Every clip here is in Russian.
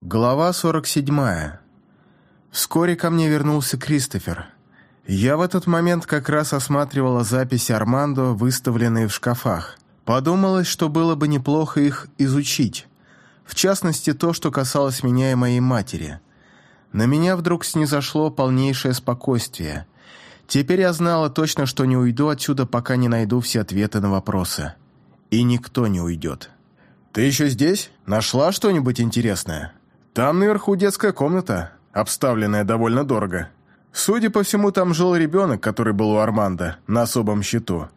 Глава 47. Вскоре ко мне вернулся Кристофер. Я в этот момент как раз осматривала записи Армандо, выставленные в шкафах. Подумалось, что было бы неплохо их изучить. В частности, то, что касалось меня и моей матери. На меня вдруг снизошло полнейшее спокойствие. Теперь я знала точно, что не уйду отсюда, пока не найду все ответы на вопросы. И никто не уйдет. «Ты еще здесь? Нашла что-нибудь интересное?» Там наверху детская комната, обставленная довольно дорого. Судя по всему, там жил ребенок, который был у Арманда, на особом счету.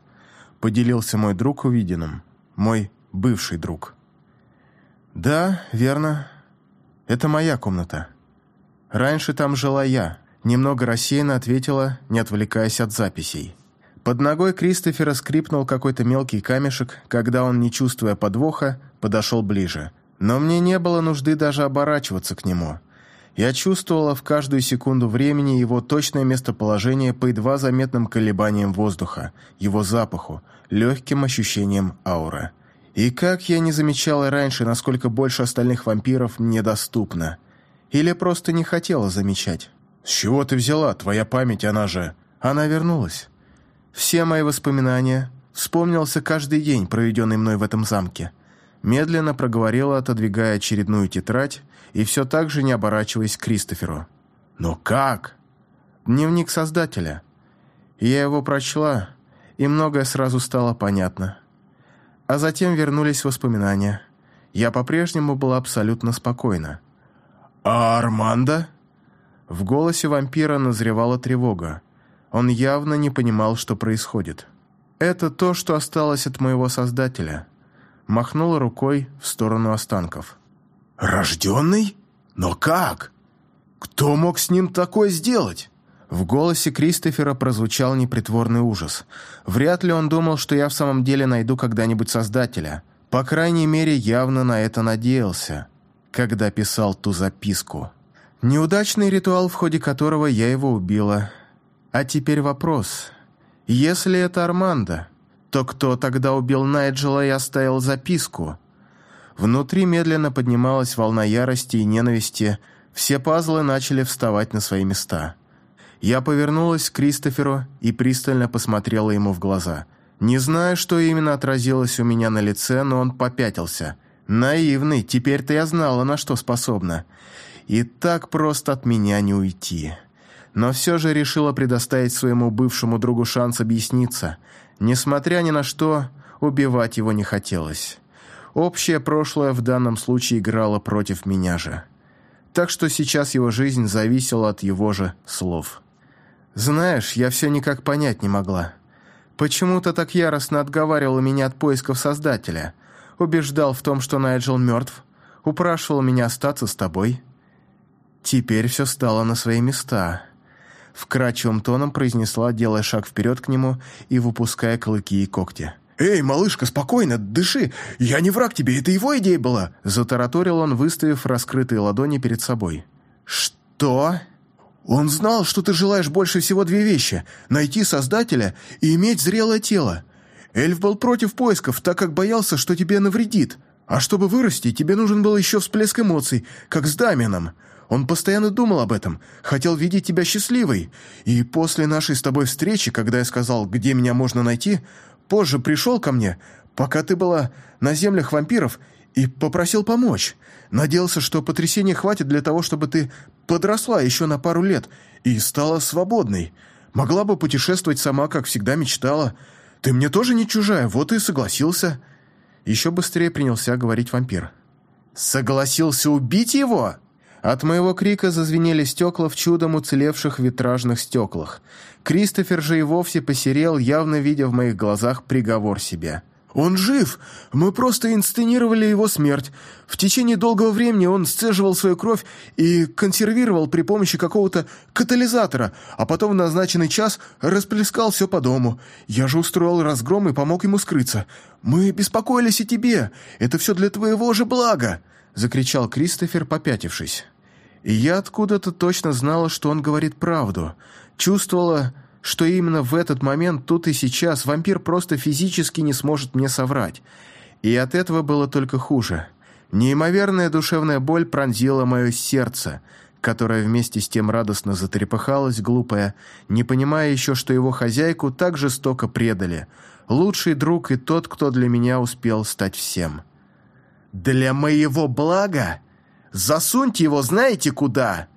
Поделился мой друг увиденным. Мой бывший друг. Да, верно. Это моя комната. Раньше там жила я. Немного рассеянно ответила, не отвлекаясь от записей. Под ногой Кристофера скрипнул какой-то мелкий камешек, когда он, не чувствуя подвоха, подошел ближе – но мне не было нужды даже оборачиваться к нему. Я чувствовала в каждую секунду времени его точное местоположение по едва заметным колебаниям воздуха, его запаху, легким ощущением ауры. И как я не замечала раньше, насколько больше остальных вампиров мне доступно. Или просто не хотела замечать. «С чего ты взяла? Твоя память, она же...» Она вернулась. Все мои воспоминания. Вспомнился каждый день, проведенный мной в этом замке медленно проговорила, отодвигая очередную тетрадь и все так же не оборачиваясь к Кристоферу. «Но как?» «Дневник Создателя. Я его прочла, и многое сразу стало понятно. А затем вернулись воспоминания. Я по-прежнему была абсолютно спокойна. «А Армандо?» В голосе вампира назревала тревога. Он явно не понимал, что происходит. «Это то, что осталось от моего Создателя махнула рукой в сторону останков. «Рожденный? Но как? Кто мог с ним такое сделать?» В голосе Кристофера прозвучал непритворный ужас. Вряд ли он думал, что я в самом деле найду когда-нибудь Создателя. По крайней мере, явно на это надеялся, когда писал ту записку. Неудачный ритуал, в ходе которого я его убила. А теперь вопрос. Если это Армандо, то кто тогда убил Найджела и оставил записку? Внутри медленно поднималась волна ярости и ненависти, все пазлы начали вставать на свои места. Я повернулась к Кристоферу и пристально посмотрела ему в глаза. Не знаю, что именно отразилось у меня на лице, но он попятился. Наивный, теперь-то я знала, на что способна. И так просто от меня не уйти. Но все же решила предоставить своему бывшему другу шанс объясниться – Несмотря ни на что, убивать его не хотелось. Общее прошлое в данном случае играло против меня же. Так что сейчас его жизнь зависела от его же слов. «Знаешь, я все никак понять не могла. Почему-то так яростно отговаривал меня от поисков Создателя. Убеждал в том, что Найджел мертв. Упрашивал меня остаться с тобой. Теперь все стало на свои места». Вкрадчивым тоном произнесла, делая шаг вперед к нему и выпуская клыки и когти. «Эй, малышка, спокойно, дыши! Я не враг тебе, это его идея была!» Затараторил он, выставив раскрытые ладони перед собой. «Что?» «Он знал, что ты желаешь больше всего две вещи – найти Создателя и иметь зрелое тело. Эльф был против поисков, так как боялся, что тебе навредит. А чтобы вырасти, тебе нужен был еще всплеск эмоций, как с Дамином. Он постоянно думал об этом, хотел видеть тебя счастливой. И после нашей с тобой встречи, когда я сказал, где меня можно найти, позже пришел ко мне, пока ты была на землях вампиров, и попросил помочь. Надеялся, что потрясения хватит для того, чтобы ты подросла еще на пару лет и стала свободной. Могла бы путешествовать сама, как всегда мечтала. Ты мне тоже не чужая, вот и согласился». Еще быстрее принялся говорить вампир. «Согласился убить его?» От моего крика зазвенели стекла в чудом уцелевших витражных стеклах. Кристофер же и вовсе посерел, явно видя в моих глазах приговор себе. «Он жив! Мы просто инсценировали его смерть. В течение долгого времени он сцеживал свою кровь и консервировал при помощи какого-то катализатора, а потом в назначенный час расплескал все по дому. Я же устроил разгром и помог ему скрыться. Мы беспокоились о тебе. Это все для твоего же блага!» — закричал Кристофер, попятившись. И я откуда-то точно знала, что он говорит правду. Чувствовала, что именно в этот момент, тут и сейчас, вампир просто физически не сможет мне соврать. И от этого было только хуже. Неимоверная душевная боль пронзила мое сердце, которое вместе с тем радостно затрепыхалось, глупое, не понимая еще, что его хозяйку так жестоко предали. Лучший друг и тот, кто для меня успел стать всем. «Для моего блага? Засуньте его знаете куда?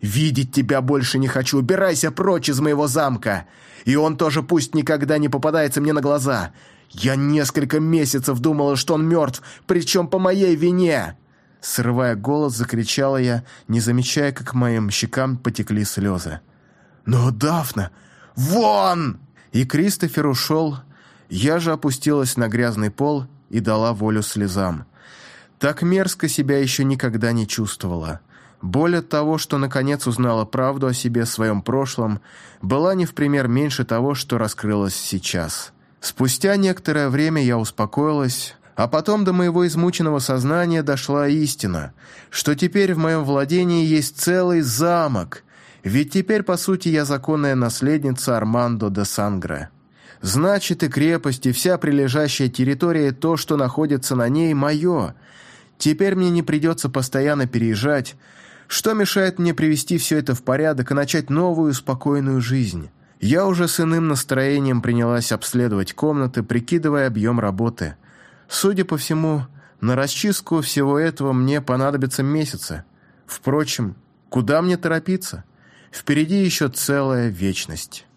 Видеть тебя больше не хочу, убирайся прочь из моего замка, и он тоже пусть никогда не попадается мне на глаза. Я несколько месяцев думала, что он мертв, причем по моей вине!» Срывая голос, закричала я, не замечая, как моим щекам потекли слезы. «Но, Дафна, вон!» И Кристофер ушел. Я же опустилась на грязный пол и дала волю слезам. Так мерзко себя еще никогда не чувствовала. Боль от того, что наконец узнала правду о себе, своем прошлом, была не в пример меньше того, что раскрылось сейчас. Спустя некоторое время я успокоилась, а потом до моего измученного сознания дошла истина, что теперь в моем владении есть целый замок, ведь теперь, по сути, я законная наследница Армандо де Сангре. Значит, и крепость, и вся прилежащая территория, и то, что находится на ней, мое. Теперь мне не придется постоянно переезжать, что мешает мне привести все это в порядок и начать новую спокойную жизнь. Я уже с иным настроением принялась обследовать комнаты, прикидывая объем работы. Судя по всему, на расчистку всего этого мне понадобятся месяцы. Впрочем, куда мне торопиться? Впереди еще целая вечность».